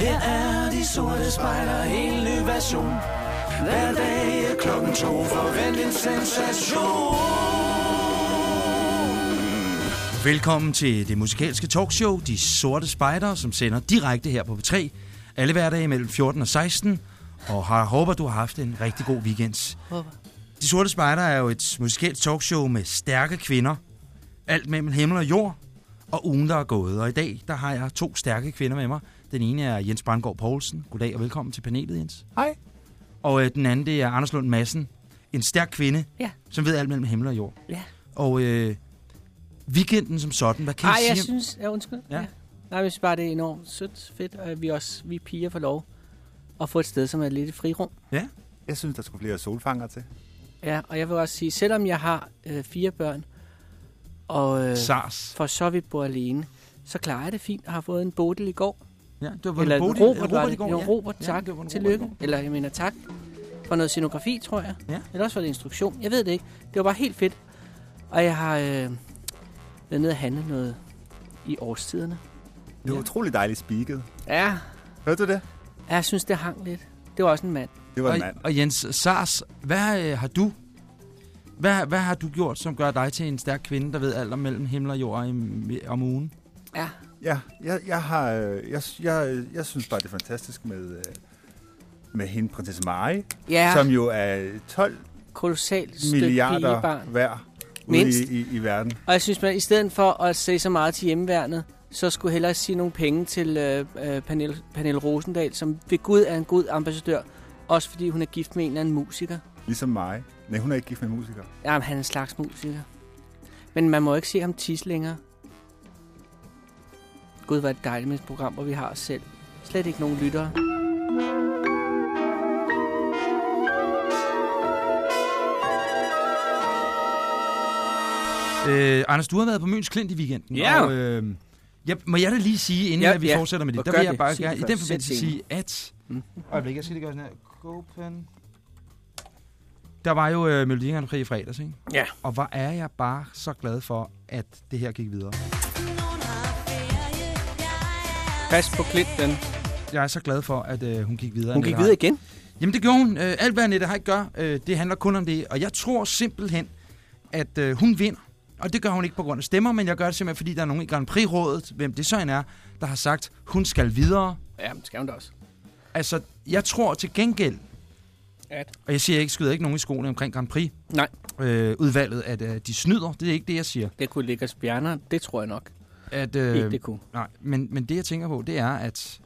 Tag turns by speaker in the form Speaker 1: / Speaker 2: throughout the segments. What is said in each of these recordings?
Speaker 1: Her er de sorte spejder, en ny version. Hver dag er klokken to, forvent en sensation.
Speaker 2: Velkommen til det musikalske talkshow De Sorte Spejder, som sender direkte her på P3. Alle hverdage mellem 14 og 16. Og har, håber, du har haft en rigtig god weekend.
Speaker 3: Håber.
Speaker 2: De Sorte Spejder er jo et musikalsk talkshow med stærke kvinder. Alt mellem himmel og jord. Og ugen, der er gået. Og i dag, der har jeg to stærke kvinder med mig. Den ene er Jens Brandgaard Poulsen. Goddag og velkommen til panelet, Jens.
Speaker 4: Hej.
Speaker 2: Og øh, den anden, det er Anders Lund Madsen. En stærk kvinde,
Speaker 3: Ja.
Speaker 2: som ved alt mellem himmel og jord.
Speaker 3: Ja.
Speaker 2: Og øh, weekenden som sådan, hvad kan
Speaker 3: Ej,
Speaker 2: I
Speaker 3: jeg
Speaker 2: sige?
Speaker 3: synes... Ja, undskyld.
Speaker 2: Ja.
Speaker 3: Ja. Nej, jeg synes bare, det er enormt sødt, fedt, at vi også, vi piger får lov at få et sted, som er lidt et frirum.
Speaker 4: Jeg synes, der skulle flere solfanger til.
Speaker 3: Ja, og jeg vil også sige, selvom jeg har øh, fire børn, og øh,
Speaker 2: SARS.
Speaker 3: for så vidt bor alene, så klarer jeg det fint og har fået en bodil i går.
Speaker 2: Ja, det var
Speaker 3: Eller en
Speaker 2: Bodil-
Speaker 3: Robert, var det.
Speaker 2: går,
Speaker 3: Jo,
Speaker 2: ja.
Speaker 3: Robert,
Speaker 2: Ja,
Speaker 3: tak.
Speaker 2: det var en
Speaker 3: Tillykke.
Speaker 2: Robert.
Speaker 3: Eller jeg mener tak for noget scenografi, tror jeg.
Speaker 2: Ja.
Speaker 3: Eller også for det instruktion. Jeg ved det ikke. Det var bare helt fedt. Og jeg har øh, været nede og handle noget i årstiderne.
Speaker 4: Det var
Speaker 2: Ja.
Speaker 4: utrolig dejligt speaket.
Speaker 3: Ja,
Speaker 4: Hørte du det?
Speaker 3: ja, jeg synes, det hang lidt. Det var også en mand.
Speaker 4: Det var
Speaker 2: Og,
Speaker 4: en mand.
Speaker 2: og Jens SARS, hvad øh, har du hvad, hvad har du gjort, som gør dig til en stærk kvinde, der ved alt om mellem himmel og jord om ugen?
Speaker 3: Ja,
Speaker 4: Ja, jeg, jeg, har, øh, jeg, jeg, jeg synes bare, det er fantastisk med, øh, med hende, prinsesse Mari,
Speaker 3: ja
Speaker 4: som jo er 12
Speaker 3: kolossalt
Speaker 4: milliarder
Speaker 3: pigebarn.
Speaker 4: hver ude
Speaker 3: Mindst.
Speaker 4: i, i, i verden.
Speaker 3: Og jeg synes, man i stedet for at se så meget til hjemmeværnet, så skulle hellere sige nogle penge til øh, øh, Pernille, Pernille Rosendal, som ved Gud er en god ambassadør. Også fordi hun er gift med en eller anden musiker.
Speaker 4: Ligesom mig. Nej, hun er ikke gift med musiker.
Speaker 3: Jamen, han er en slags musiker. Men man må ikke se ham tis længere. Gud, er det dejligt med et program, hvor vi har os selv. Slet ikke nogen lyttere.
Speaker 2: Øh, Anders, du har været på Møns Klint i weekenden.
Speaker 3: Ja.
Speaker 2: Og, øh, jeg, må jeg da lige sige, inden
Speaker 3: Ja,
Speaker 2: ja, vi
Speaker 3: ja.
Speaker 2: fortsætter med det,
Speaker 3: Og
Speaker 2: der
Speaker 3: gør
Speaker 2: vil jeg
Speaker 3: det.
Speaker 2: bare gerne, i den forbindelse sige, at...
Speaker 3: Mm.
Speaker 2: Øjeblik, jeg skal lige gøre sådan her. Copen. Der var jo øh, Melodi Grand Prix i fredags, ikke?
Speaker 3: Ja.
Speaker 2: Og hvor er jeg bare så glad for, at det her gik videre.
Speaker 3: Pas på Clinton.
Speaker 2: Jeg er så glad for, at øh, hun gik videre.
Speaker 3: Hun gik videre igen.
Speaker 2: Jamen det gjorde hun. Øh, alt hvad Annette Heick gør, øh, det handler kun om det. Og jeg tror simpelthen, at øh, hun vinder. Og det gør hun ikke på grund af stemmer, men jeg gør det simpelthen, fordi der er nogen i Grand Prix-rådet, hvem det så end er, der har sagt, hun skal videre.
Speaker 3: Ja, men skal hun da også.
Speaker 2: Altså, jeg tror til gengæld,
Speaker 3: At.
Speaker 2: og jeg siger ikke, skyder ikke nogen i skoene omkring Grand Prix,
Speaker 3: Nej.
Speaker 2: øh, udvalget, at øh, de snyder. Det er ikke det, jeg siger.
Speaker 3: Det kunne ligge os bjerner. Det tror jeg nok.
Speaker 2: At,
Speaker 3: Øh,
Speaker 2: øh,
Speaker 3: ikke det kunne.
Speaker 2: nej, men, men det, jeg tænker på, det er, at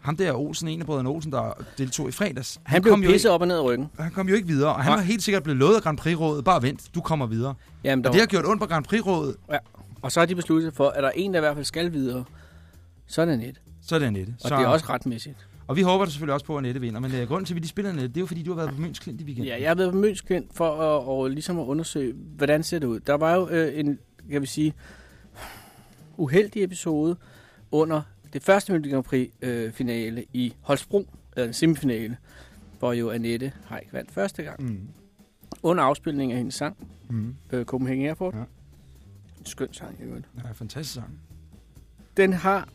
Speaker 2: ham der Olsen, en af brødrene Olsen, der deltog i fredags,
Speaker 3: Han blev
Speaker 2: kom jo
Speaker 3: pisset op og ned af ryggen.
Speaker 2: ikke, han kom jo ikke videre, og han
Speaker 3: Nej.
Speaker 2: var helt sikkert blevet lovet af Grand Prix-rådet. Bare vent, du kommer videre.
Speaker 3: Jamen,
Speaker 2: Og det har gjort ondt på Grand Prix-rådet,
Speaker 3: Og så har de besluttet for, at der er en, der i hvert fald skal videre. Så er det net.
Speaker 2: så er det Annette.
Speaker 3: Og
Speaker 2: så,
Speaker 3: det er også retmæssigt.
Speaker 2: og vi håber da selvfølgelig også på, at Annette vinder. Men uh, grunden til, at vi lige spiller Annette, det er jo fordi, du har været på Møns Klint i weekenden.
Speaker 3: Ja, jeg har været på Mønskvind for at, og ligesom at undersøge, hvordan ser det ud. Der var jo øh, en, kan vi sige, uheldig episode under det første Melodi Grand Prix øh, finale i Holstebro, eller en semifinale, hvor jo Annette Heik vandt første gang.
Speaker 2: Mm.
Speaker 3: Under afspilningen af hendes sang,
Speaker 2: Mm.
Speaker 3: øh, Copenhagen Airport.
Speaker 2: Ja.
Speaker 3: En skøn sang, i øvrigt.
Speaker 2: Ja, fantastisk sang.
Speaker 3: Den har,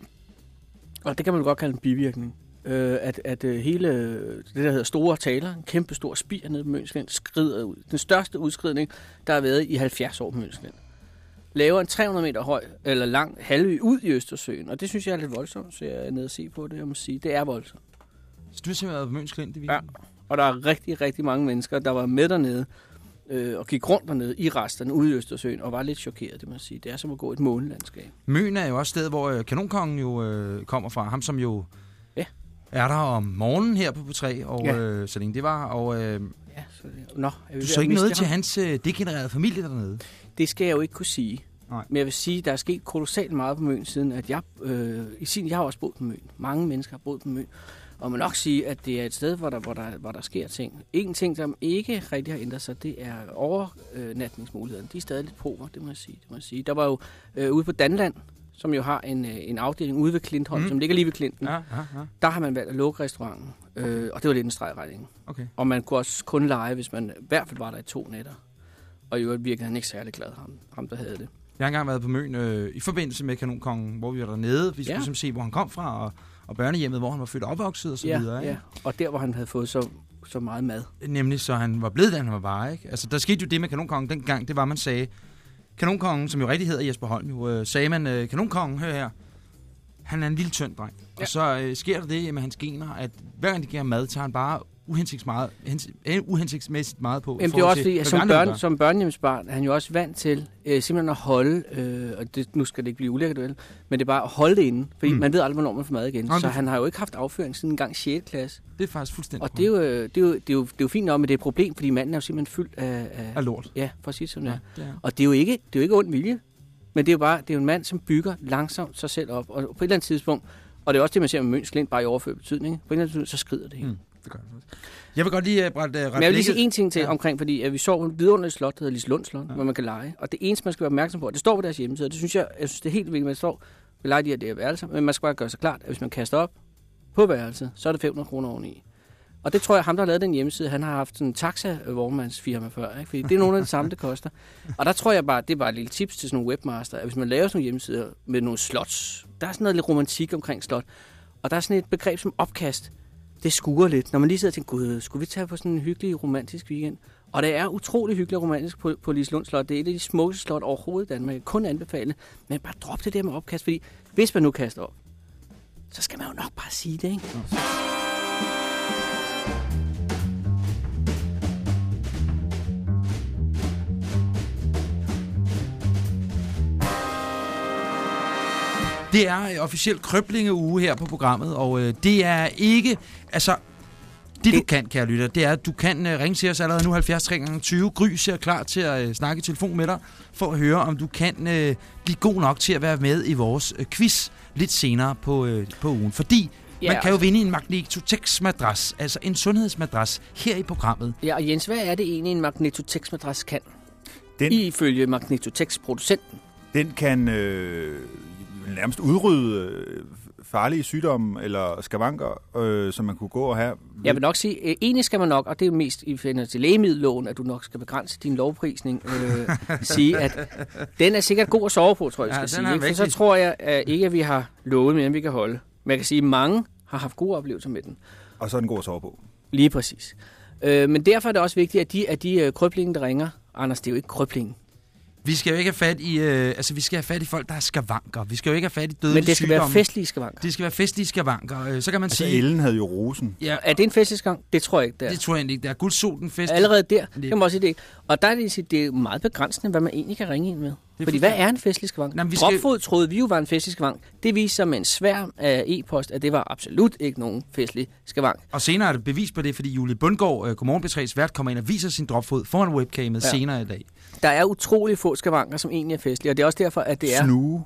Speaker 3: og det kan man godt kalde en bivirkning, øh, at, at øh, hele øh, det, der hedder store taler, en kæmpe stor spir nede på Mønslind, skrider ud. Den største udskridning, der har været i 70 år på Mønslind. Laver en 300 meter høj, eller lang halvø ud i Østersøen, og det synes jeg er lidt voldsomt, så jeg er nede og se på det, jeg må sige. Det er voldsomt.
Speaker 2: Så du har simpelthen været på Møns Klint i
Speaker 3: Ja. Og der er rigtig, rigtig mange mennesker, der var med dernede, øh, og gik rundt dernede i resterne ude i Østersøen, og var lidt chokeret, det må jeg sige. Det er som at gå et månelandskab.
Speaker 2: Møn er jo også sted, hvor øh, kanonkongen jo øh, kommer fra. Ham, som jo
Speaker 3: Ja.
Speaker 2: er der om morgenen her på P3, og
Speaker 3: Ja.
Speaker 2: øh, så længe det var. Og øh,
Speaker 3: Ja, så det, nå, er vi
Speaker 2: du så ikke noget
Speaker 3: ham?
Speaker 2: til hans øh, degenererede familie dernede.
Speaker 3: Det skal jeg jo ikke kunne sige.
Speaker 2: Nej.
Speaker 3: Men jeg vil sige, at der er sket kolossalt meget på Møn, siden at jeg, øh, i sin, jeg har også boet på Møn. Mange mennesker har boet på Møn. Og man nok sige, at det er et sted, hvor der, hvor der, hvor der sker ting. En ting, som ikke rigtig har ændret sig, det er overnatningsmulighederne. De er stadig lidt pover, det må jeg sige. Det må jeg sige. Der var jo øh, ude på Danland, som jo har en, øh, en afdeling ude ved Klintholm,
Speaker 2: mm.
Speaker 3: som ligger lige ved Klinten.
Speaker 2: Ja, ja, ja.
Speaker 3: Der har man valgt at lukke restauranten, øh, og det var lidt en stregregning.
Speaker 2: Okay.
Speaker 3: Og man kunne også kun lege, hvis man i hvert fald var der i to nætter. Og i øvrigt virkede han ikke særlig glad, ham, ham der havde det.
Speaker 2: Jeg har engang været på Møn øh, i forbindelse med Kanonkongen, hvor vi var dernede. Vi skulle
Speaker 3: Ja.
Speaker 2: ja. se, hvor han kom fra, og, og børnehjemmet, hvor han var født og opvokset og så
Speaker 3: ja,
Speaker 2: videre.
Speaker 3: ja.
Speaker 2: Ikke?
Speaker 3: Og der, hvor han havde fået så, så meget mad.
Speaker 2: Nemlig så han var blevet, da han var bare. Ikke? Altså, der skete jo det med kanonkongen dengang, det var, man sagde, kanonkongen, som jo rigtig hedder Jesper Holm, jo, øh, sagde man, øh, kanonkongen, hør her, han er en lille tynd dreng. Ja.
Speaker 3: Ja.
Speaker 2: Og så øh, sker der det med hans gener, at hver gang de giver mad, tager han bare uhensigts meget, hens, øh, uhensigtsmæssigt meget på.
Speaker 3: Jamen, det er også fordi, som, børn, som børnehjemsbarn er han jo også vant til øh, simpelthen at holde, øh, og det, nu skal det ikke blive ulækkert, vel, men det er bare at holde det inde, fordi
Speaker 2: Mm.
Speaker 3: mm. man ved aldrig, hvornår man får mad igen.
Speaker 2: Nå,
Speaker 3: så
Speaker 2: det-
Speaker 3: han har jo ikke haft afføring siden en gang 6. klasse.
Speaker 2: Det er faktisk fuldstændig
Speaker 3: Og det er, jo, øh, det, er jo, det, er jo, det er jo fint nok, men det er et problem, fordi manden er jo simpelthen fyldt af... af
Speaker 2: af lort.
Speaker 3: ja, for at sige sådan, ja.
Speaker 2: det er.
Speaker 3: Og det er jo ikke, det er jo ikke ond vilje, men det er jo bare det er jo en mand, som bygger langsomt sig selv op. Og på et eller andet tidspunkt, og det er også det, man ser med Møns Klint, bare i overført betydning, på et eller andet tidspunkt, så skrider det hele.
Speaker 2: Mm. Det gør faktisk. Jeg vil godt lige uh, rette, uh,
Speaker 3: Men jeg vil lige sige en ting til
Speaker 2: Ja.
Speaker 3: omkring, fordi at vi så et vidunderligt slot, der hedder Lislund Slot,
Speaker 2: Ja.
Speaker 3: hvor man kan lege. Og det eneste, man skal være opmærksom på, og det står på deres hjemmeside, det synes jeg, jeg synes, det er helt at man står, vi leger de her, det her værelser, men man skal bare gøre sig klart, at hvis man kaster op på værelset, så er det 500 kroner oveni. Og det tror jeg, ham der har lavet den hjemmeside, han har haft sådan en taxa-vognmandsfirma før, ikke? fordi det er nogle af det samme, det koster. Og der tror jeg bare, det er bare et lille tips til sådan nogle webmaster, at hvis man laver sådan nogle hjemmesider med nogle slots, der er sådan noget lidt romantik omkring slot, og der er sådan et begreb som opkast, det skuer lidt. Når man lige sidder og tænker, gud, skulle vi tage på sådan en hyggelig romantisk weekend? Og det er utrolig hyggeligt og romantisk på, på Lislund Slot. Det er et af de smukkeste slot overhovedet i Danmark. Jeg kan kun anbefale. Men bare drop det der med opkast, fordi hvis man nu kaster op, så skal man jo nok bare sige det, ikke?
Speaker 2: Det er officielt krøblingeuge her på programmet, og øh, det er ikke... Altså, det du
Speaker 3: Det-
Speaker 2: kan, kære lytter, det er, at du kan øh, ringe til os allerede nu 70 3 gange 20. Gry ser klar til at øh, snakke i telefon med dig, for at høre, om du kan øh, blive god nok til at være med i vores øh, quiz lidt senere på, øh, på ugen. Fordi
Speaker 3: Ja,
Speaker 2: man kan jo
Speaker 3: altså-
Speaker 2: vinde en Magnetotex-madras, altså en sundhedsmadras, her i programmet.
Speaker 3: Ja, og Jens, hvad er det egentlig, en Magnetotex-madras kan?
Speaker 4: Den,
Speaker 3: Ifølge Magnetotex-producenten.
Speaker 4: den kan øh, nærmest udrydde øh, farlige sygdomme eller skavanker, øh, som man kunne gå og have.
Speaker 3: Jeg vil nok sige, øh, egentlig skal man nok, og det er jo mest i forhold til lægemiddelloven, at du nok skal begrænse din lovprisning, øh, sige, at den er sikkert god at sove på, tror jeg,
Speaker 2: Ja,
Speaker 3: jeg skal sige. Ikke? For så tror jeg at ikke, at vi har lovet mere, end vi kan holde. Men jeg kan sige, at mange har haft gode oplevelser med den.
Speaker 4: Og så er den god at sove på.
Speaker 3: Lige præcis. Øh, men derfor er det også vigtigt, at de, at de øh, krøblinge, der ringer, Anders, det er jo ikke krøbling.
Speaker 2: Vi skal jo ikke have fat i, øh, altså vi skal have fat i folk, der er skavanker. Vi skal jo ikke have fat i dødelige
Speaker 3: Men det skal være
Speaker 2: sygdomme.
Speaker 3: festlige skavanker.
Speaker 2: Det skal være festlige skavanker. Øh, Så kan man
Speaker 4: Altså
Speaker 2: sige...
Speaker 4: Ellen havde jo rosen.
Speaker 2: Ja,
Speaker 3: Er det en festlig skavang? Det tror jeg ikke, det er.
Speaker 2: det tror jeg ikke. Der er guldsolen fest.
Speaker 3: Allerede der,
Speaker 2: Det-
Speaker 3: det kan man også sige det ikke. Og der er det, det er meget begrænsende, hvad man egentlig kan ringe ind med.
Speaker 2: Er
Speaker 3: Fordi hvad er en festlig skavang?
Speaker 2: Nå, men vi skal-
Speaker 3: Dropfod troede vi jo var en festlig skavang. Det viste sig med en sværm af e-post, at det var absolut ikke nogen festlig skavang.
Speaker 2: Og senere er det bevis på det, fordi Julie Bundgaard, øh, Godmorgen P3's vært, kommer ind og viser sin dropfod foran webcamet ja. Senere i dag.
Speaker 3: Der er utrolig få skavanker, som egentlig er festlige, og det er også derfor, at det er,
Speaker 4: Snue.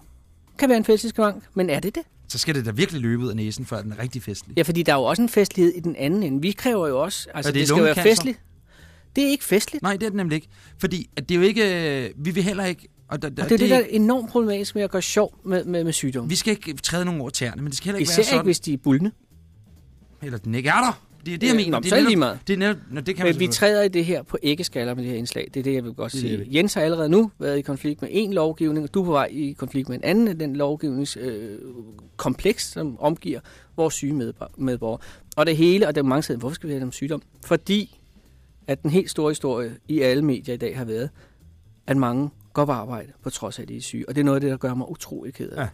Speaker 3: kan være en festlig skavang. Men er det det?
Speaker 2: Så skal det da virkelig løbe ud af næsen, før den er rigtig festlig.
Speaker 3: Ja, fordi der er jo også en festlighed i den anden ende. Vi kræver jo også, altså
Speaker 2: Er det
Speaker 3: det, skal være festligt. Det er ikke festligt.
Speaker 2: Nej, det er den nemlig ikke. Fordi at det er jo ikke... øh, Vi vil heller ikke... Og, der, der,
Speaker 3: Og det er det, der er enormt problematisk med at gøre sjov med, med, med sygdom.
Speaker 2: Vi skal ikke træde nogen over tæerne, men det skal heller ikke
Speaker 3: Især
Speaker 2: være sådan.
Speaker 3: ikke, hvis de er buldne.
Speaker 2: Eller den ikke er der. Det er det, jeg mener.
Speaker 3: nå,
Speaker 2: det er netop-
Speaker 3: meget.
Speaker 2: Det er netop... Nå, det kan
Speaker 3: Men vi træder i det her på æggeskaller med det her indslag. Det er det, jeg vil godt
Speaker 2: Det
Speaker 3: sige.
Speaker 2: det.
Speaker 3: Jens har allerede nu været i konflikt med en lovgivning, og du er på vej i konflikt med en anden af den lovgivningskompleks, øh, kompleks, som omgiver vores syge medbor- medborgere. Og det hele, og der er mange steder, hvorfor skal vi have dem sygdom? Fordi at den helt store historie i alle medier i dag har været, at mange går på arbejde, på trods af, at de er syge. Og det er noget af det, der gør mig utrolig ked af.
Speaker 2: Ja.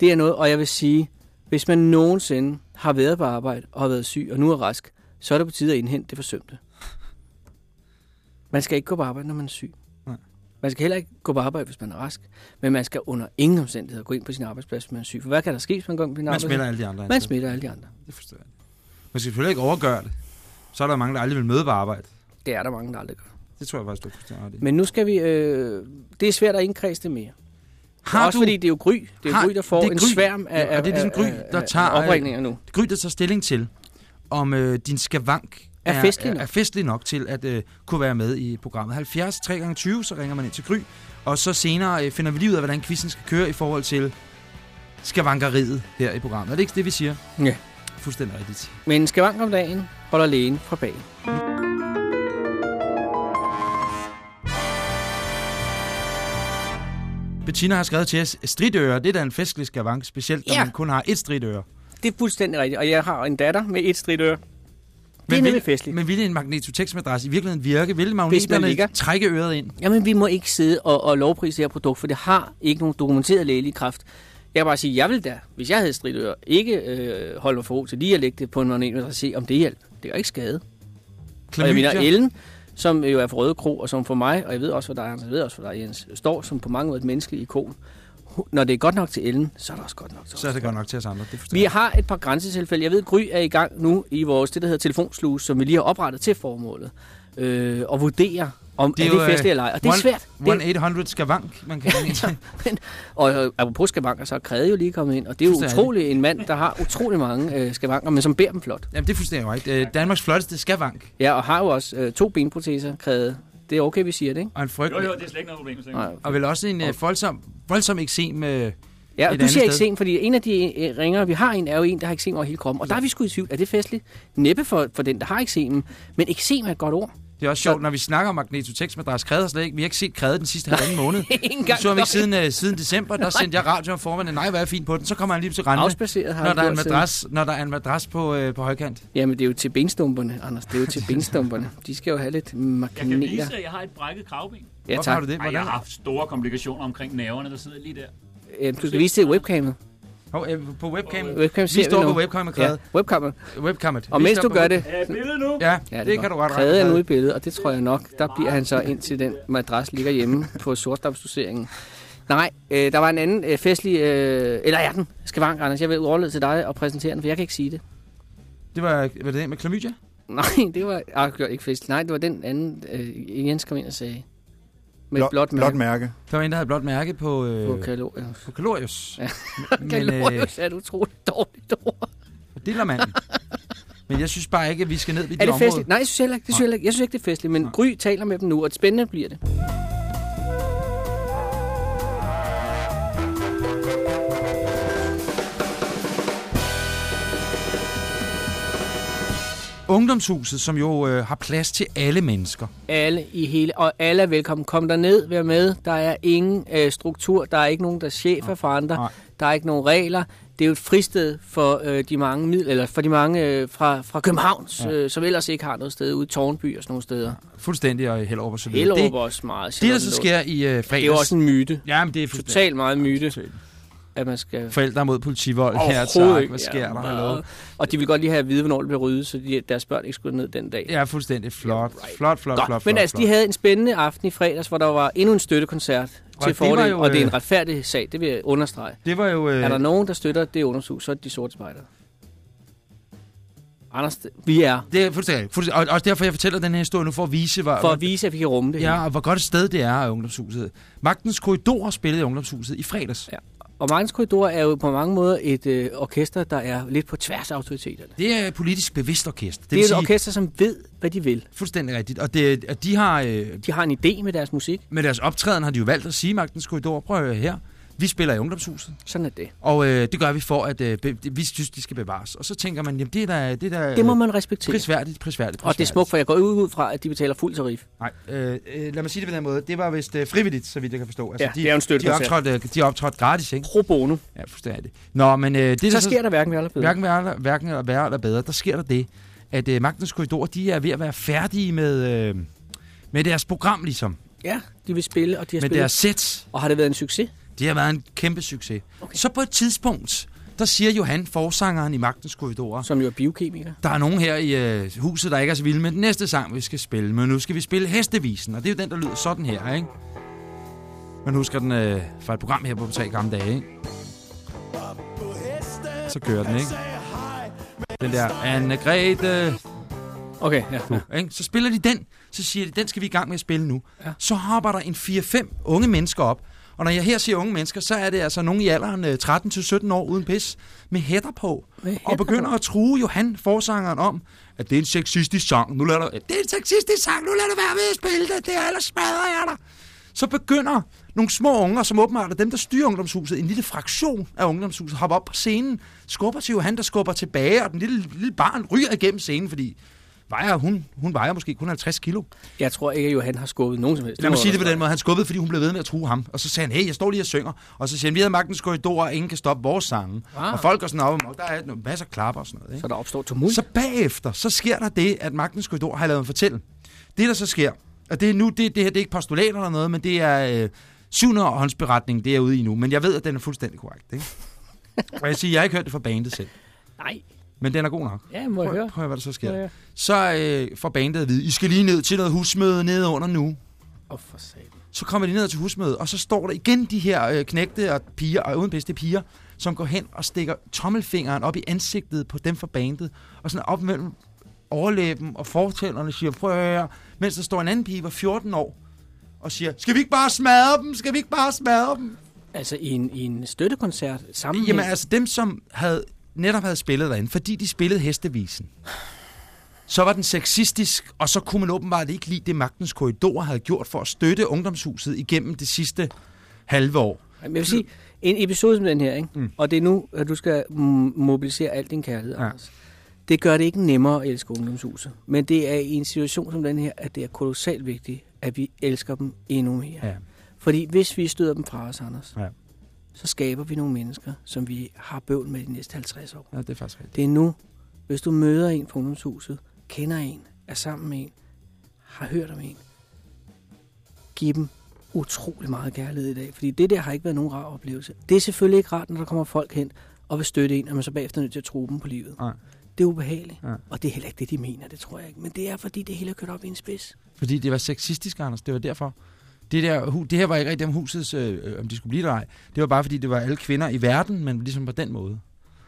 Speaker 3: Det er noget, og jeg vil sige, hvis man nogensinde har været på arbejde og har været syg, og nu er rask, så er det på tide at indhente det forsømte. Man skal ikke gå på arbejde, når man er syg.
Speaker 2: Nej.
Speaker 3: Man skal heller ikke gå på arbejde, hvis man er rask. Men man skal under ingen omstændigheder gå ind på sin arbejdsplads, hvis man er syg. For hvad kan der ske, hvis man går ind på sin
Speaker 2: Man
Speaker 3: arbejdsplads?
Speaker 2: smitter alle de andre.
Speaker 3: Man
Speaker 2: altså.
Speaker 3: smitter alle de andre.
Speaker 2: Det forstår jeg. Man skal selvfølgelig ikke overgøre det. Så er der mange, der aldrig vil møde på arbejde.
Speaker 3: Det er der mange, der aldrig gør.
Speaker 2: Det tror jeg faktisk, du forstår ret i.
Speaker 3: Men nu skal vi... Øh, det er svært at indkredse det mere.
Speaker 2: Har
Speaker 3: også
Speaker 2: du,
Speaker 3: fordi det er jo Gry. Det er
Speaker 2: Har-
Speaker 3: Gry, der får
Speaker 2: det er
Speaker 3: en
Speaker 2: Gry.
Speaker 3: sværm af,
Speaker 2: Ja, og det er ligesom Gry, der tager,
Speaker 3: af
Speaker 2: øh,
Speaker 3: opringninger nu.
Speaker 2: Gry, der tager stilling til, om øh, din skavank
Speaker 3: Er festlig
Speaker 2: er,
Speaker 3: nok.
Speaker 2: er festlig nok til at øh, kunne være med i programmet. 70 3 gange 20 så ringer man ind til Gry. Og så senere øh, finder vi lige ud af, hvordan quizzen skal køre i forhold til skavankeriet her i programmet. Er det ikke det, vi siger?
Speaker 3: Ja.
Speaker 2: Fuldstændig rigtigt.
Speaker 3: Men skavank om dagen holder lægen fra bag.
Speaker 2: Bettina har skrevet til os, stridøre, det er da en festlig skavank, specielt når
Speaker 3: Ja.
Speaker 2: man kun har et stridøre.
Speaker 3: det er fuldstændig rigtigt. Og jeg har en datter med et stridør. Det er
Speaker 2: Men
Speaker 3: nemlig festligt.
Speaker 2: Men ville en magnetotex-madras i virkeligheden virke? Vil
Speaker 3: Hvis man
Speaker 2: magneterne
Speaker 3: ligger-
Speaker 2: trække øret ind?
Speaker 3: Jamen, vi må ikke sidde og, og lovprise det her produkt, for det har ikke nogen dokumenteret lægelig kraft. Jeg kan bare sige, jeg vil da, hvis jeg havde stridør, ikke øh, holde mig for til lige at lægge det på en magnet og se, om det hjælper. Det er ikke skade. Og jeg mener, Ellen, som jo er fra Røde Kro, og som for mig, og jeg ved også for dig, Anders, jeg ved også for dig, Jens, står som på mange måder et menneskeligt ikon. Når det er godt nok til Ellen, så er det også godt nok til os.
Speaker 2: Så er det godt nok til os andre. Det
Speaker 3: Vi har et par grænsetilfælde. Jeg ved, Gry er i gang nu i vores, det der hedder telefonsluse, som vi lige har oprettet til formålet. Øh, og vurdere, om
Speaker 2: Det er
Speaker 3: er, det festligt
Speaker 2: øh,
Speaker 3: eller ej. Og det er
Speaker 2: one-
Speaker 3: svært. Det,
Speaker 2: 1-800 skavank, man kan ringe ind.
Speaker 3: og øh, apropos skavanker, så er jo lige kommet ind. Og det er jo utrolig en mand, der har utrolig mange øh, skavanker, men som bærer dem flot.
Speaker 2: Jamen, det forstår jeg jo ikke. Øh, Danmarks flotteste skavank.
Speaker 3: Ja, og har jo også øh, to benproteser, Krede. Det er okay, vi siger det, ikke?
Speaker 2: Og en frygt.
Speaker 5: Jo, jo, det er slet ikke noget problem.
Speaker 3: Nej.
Speaker 2: Og vel også en øh, voldsom, voldsom eksem. Øh,
Speaker 3: Ja, og du siger
Speaker 2: sted.
Speaker 3: eksem, fordi en af de øh, ringer, vi har en, er jo en, der har eksem over hele kroppen. Og der er vi sgu i tvivl. Er det festligt? Næppe for, for den, der har eksemen. Men eksem er et godt ord.
Speaker 2: Det er også sjovt, når vi snakker om magnetotex-madras. Kræder slet ikke. Vi har ikke set kræde den sidste halvanden måned.
Speaker 3: Ingen
Speaker 2: Det
Speaker 3: gang
Speaker 2: så vi ikke siden, øh, siden december. Der sendte jeg radio om formanden. Nej, hvad er fint på den. Så kommer han lige til rende.
Speaker 3: afspaceret har
Speaker 2: Når der, er en
Speaker 3: siden.
Speaker 2: madras, når der er en madras på, øh, på højkant.
Speaker 3: Jamen, det er jo til benstumperne, Anders. Det er jo til benstumperne. De skal jo have lidt
Speaker 5: Jeg kan
Speaker 3: magneter.
Speaker 5: vise, at jeg har et brækket kravben.
Speaker 3: Ja,
Speaker 2: Hvorfor
Speaker 3: tak.
Speaker 2: har du det?
Speaker 5: Ej, jeg
Speaker 2: Hvordan?
Speaker 5: har haft store komplikationer omkring nerverne, der sidder lige der.
Speaker 3: Øh, Du skal vise det i webcamet.
Speaker 2: Hov, øh, på webcam.
Speaker 3: Webcam
Speaker 2: Vi står
Speaker 3: vi
Speaker 2: på webcam med
Speaker 3: Ja,
Speaker 2: kræde.
Speaker 3: webcamet.
Speaker 2: Webcamet.
Speaker 3: Og
Speaker 2: Vi
Speaker 3: mens du gør det...
Speaker 5: Er billedet nu?
Speaker 2: Ja,
Speaker 3: Ja,
Speaker 2: det, det kan du godt
Speaker 3: Krede er nu i billedet, og det tror jeg nok. Der bliver han så ind til den madras ligger hjemme på sortdamsdoseringen. Nej, øh, der var en anden øh, festlig... Øh, eller er den? Skavank, Anders. Jeg vil overlede til dig og præsentere den, for jeg kan ikke sige det.
Speaker 2: Det var, var det den med klamydia?
Speaker 3: Nej, det var ah, ikke festligt. Nej, det var den anden, øh, Jens kom ind og sagde. Med et blåt mærke
Speaker 4: blåt mærke.
Speaker 2: Der var en, der havde blåt mærke på, øh,
Speaker 3: på kalorier.
Speaker 2: på Kalorius.
Speaker 3: Ja.
Speaker 2: Men,
Speaker 3: Kalorius er et utroligt dårligt ord.
Speaker 2: øh, dillermanden. Men jeg synes bare ikke, at vi skal ned i
Speaker 3: Er
Speaker 2: det
Speaker 3: det
Speaker 2: område.
Speaker 3: festligt? Nej, jeg synes heller ikke, det synes jeg, ikke. jeg synes ikke, det er festligt. Men Gry taler med dem nu, og spændende bliver det.
Speaker 2: Ungdomshuset, som jo øh, har plads til alle mennesker.
Speaker 3: Alle i hele, og alle er velkommen. Kom der ned, vær med. Der er ingen øh, struktur, der er ikke nogen, der er chefer for andre.
Speaker 2: Nej.
Speaker 3: Der er ikke nogen regler. Det er jo et fristed for øh, de mange middel, eller for de mange øh, fra, fra København,
Speaker 2: Ja.
Speaker 3: øh, som ellers ikke har noget sted ude i Tårnby og sådan nogle steder.
Speaker 2: Fuldstændig og Hellerup og så videre.
Speaker 3: Hellerup
Speaker 2: Det,
Speaker 3: også meget.
Speaker 2: det, der så sker i øh, fredags...
Speaker 3: det er jo også en myte.
Speaker 2: Ja, men det er fuldstændig...
Speaker 3: Totalt meget myte, at man skal...
Speaker 2: Forældre mod politivold. Her, tak. Hvad sker
Speaker 3: Ja,
Speaker 2: der? Hallo?
Speaker 3: Og de vil godt lige have at vide, hvornår det bliver ryddet, så de, deres børn ikke skulle ned den dag.
Speaker 2: Ja, fuldstændig flot.
Speaker 3: Ja, right.
Speaker 2: Flot, flot,
Speaker 3: Godt,
Speaker 2: flot,
Speaker 3: men
Speaker 2: flot,
Speaker 3: altså,
Speaker 2: flot.
Speaker 3: de havde en spændende aften i fredags, hvor der var endnu en støttekoncert til
Speaker 2: det
Speaker 3: fordel,
Speaker 2: jo,
Speaker 3: og det er
Speaker 2: øh,
Speaker 3: en retfærdig sag, det vil jeg understrege.
Speaker 2: Det var jo... Øh,
Speaker 3: Er der nogen, der støtter det ungdomshus, så er det de sorte spejdere. Anders, vi er
Speaker 2: Det er fuldstændig, fuldstændig. Og også derfor, jeg fortæller den her historie nu, for at vise, hvor,
Speaker 3: for at vise, at vi kan rumme det.
Speaker 2: ja, og hvor godt et sted det er ungdomshuset. Magtens Korridor spillede i ungdomshuset i fredags.
Speaker 3: Ja. Og Martins Korridor er jo på mange måder et øh, orkester, der er lidt på tværs af autoriteterne. Det,
Speaker 2: er et politisk bevidst orkester. Det,
Speaker 3: det er et
Speaker 2: sige,
Speaker 3: orkester, som ved, hvad de vil.
Speaker 2: fuldstændig rigtigt. Og det, at de har, øh,
Speaker 3: De har en idé med deres musik.
Speaker 2: med deres optræden har de jo valgt at sige, Magtens Korridor, prøv at høre her. Vi spiller i ungdomshuset,
Speaker 3: Sådan er det.
Speaker 2: og øh, det gør vi for, at øh, vi synes, de skal bevares. Og så tænker man, jamen det er da, det er da
Speaker 3: Det må man respektere.
Speaker 2: prisværdigt, prisværdigt,
Speaker 3: Og det er smukt, for jeg går ud fra, at de betaler fuld tarif.
Speaker 2: Nej, øh, øh, lad mig sige det på den måde. Det var vist øh, frivilligt, så vidt jeg kan forstå. Altså,
Speaker 3: Ja,
Speaker 2: de,
Speaker 3: det er en
Speaker 2: de
Speaker 3: støttekoncert.
Speaker 2: optrådte, de optrådte gratis, ikke?
Speaker 3: Pro bono.
Speaker 2: Ja, fuldstændig. Nå, men øh, det,
Speaker 3: Så
Speaker 2: der
Speaker 3: sker der hverken værre eller bedre.
Speaker 2: hverken værre, hverken er værre eller bedre, der sker der det, at øh, Magtens Korridor, de er ved at være færdige med, øh, med deres program, ligesom.
Speaker 3: Ja, de vil spille, og de har
Speaker 2: Med
Speaker 3: spillet.
Speaker 2: deres sæt.
Speaker 3: Og har det været en succes?
Speaker 2: Det har været en kæmpe succes.
Speaker 3: Okay.
Speaker 2: Så på et tidspunkt, der siger Johan, forsangeren i Magtens Korridor,
Speaker 3: Som jo er biokemiker.
Speaker 2: der er nogen her i øh, huset, der ikke er så vilde med den næste sang, vi skal spille. Men nu skal vi spille Hestevisen, og det er jo den, der lyder sådan her, ikke? Man husker den øh, fra et program her på tre gamle dage, ikke? Så kører den, ikke? Den der Anne-Grethe,
Speaker 3: Okay, ja. ja.
Speaker 2: ikke? Så spiller de den, så siger de, den skal vi i gang med at spille nu.
Speaker 3: Ja.
Speaker 2: Så hopper der en 4-5 unge mennesker op. Og når jeg her siger unge mennesker, så er det altså nogen i alderen øh, 13-17 år uden pis, med hætter på.
Speaker 3: Med
Speaker 2: og begynder at true Johan, forsangeren, om, at det er en sexistisk sang. Nu lader du, det er en sexistisk sang, nu lader du være med at spille det, det er ellers smadrer jeg dig. Så begynder nogle små unger, som åbenbart er dem, der styrer ungdomshuset, en lille fraktion af ungdomshuset, hopper op på scenen, skubber til Johan, der skubber tilbage, og den lille, lille barn ryger igennem scenen, fordi vejer hun, hun vejer måske kun 50 kilo.
Speaker 3: Jeg tror ikke, at Johan har skubbet nogen som helst.
Speaker 2: Lad mig
Speaker 3: må
Speaker 2: sige det på den måde. Han skubbede, fordi hun blev ved med at true ham. Og så sagde han, hey, jeg står lige og synger. Og så siger han, vi havde magtens korridor, og ingen kan stoppe vores sange.
Speaker 3: Ah.
Speaker 2: Og folk er sådan op, og der er masser af klapper og sådan noget. Ikke?
Speaker 3: Så der opstår tumult.
Speaker 2: Så bagefter, så sker der det, at magtens korridor har lavet mig fortælle. Det, der så sker, og det er nu, det, det her det er ikke postulater eller noget, men det er øh, syvende håndsberetning, det er ude i nu. Men jeg ved, at den er fuldstændig korrekt. Ikke? Og jeg siger, jeg har ikke hørt det fra bandet selv.
Speaker 3: Nej.
Speaker 2: Men den er god nok.
Speaker 3: Ja, må jeg
Speaker 2: Prøv,
Speaker 3: høre.
Speaker 2: prøv at hvad der så sker.
Speaker 3: Ja, ja.
Speaker 2: Så øh, får bandet at vide, I skal lige ned til noget husmøde nede under nu.
Speaker 3: Åh, for satan.
Speaker 2: Så kommer de ned til husmødet, og så står der igen de her øh, knægte og piger, og uden bedste piger, som går hen og stikker tommelfingeren op i ansigtet på dem fra bandet, og sådan op mellem overlæben og fortællerne siger, prøv at høre, mens der står en anden pige på 14 år, og siger, skal vi ikke bare smadre dem? Skal vi ikke bare smadre dem?
Speaker 3: Altså i en, i en støttekoncert sammen
Speaker 2: Jamen altså dem, som havde, netop havde spillet derinde, fordi de spillede hestevisen, så var den sexistisk, og så kunne man åbenbart ikke lide det, Magtens Korridor havde gjort for at støtte ungdomshuset igennem det sidste halve år.
Speaker 3: Men jeg vil sige, en episode som den her, ikke?
Speaker 2: Mm.
Speaker 3: Og det er nu, at du skal mobilisere al din kærlighed,
Speaker 2: ja.
Speaker 3: Anders. Det gør det ikke nemmere at elske ungdomshuset. Men det er i en situation som den her, at det er kolossalt vigtigt, at vi elsker dem endnu mere.
Speaker 2: Ja.
Speaker 3: Fordi hvis vi støder dem fra os, Anders,
Speaker 2: Ja.
Speaker 3: Så skaber vi nogle mennesker, som vi har bøvl med de næste 50 år.
Speaker 2: Ja, det er faktisk rigtigt.
Speaker 3: Det er nu, hvis du møder en på ungdomshuset, kender en, er sammen med en, har hørt om en, giv dem utrolig meget kærlighed i dag. Fordi det der har ikke været nogen rar oplevelse. Det er selvfølgelig ikke rart, når der kommer folk hen og vil støtte en, og man så bagefter er nødt til at tro dem på livet.
Speaker 2: Nej.
Speaker 3: Det er ubehageligt.
Speaker 2: Ja.
Speaker 3: Og det er heller ikke det, de mener, det tror jeg ikke. Men det er, fordi det hele er kørt op i en spids.
Speaker 2: Fordi det var sexistisk, Anders. Det var derfor. Det, der, det her var ikke rigtig om husets, øh, øh, om de skulle blive der ej. Det var bare, fordi det var alle kvinder i verden, men ligesom på den måde.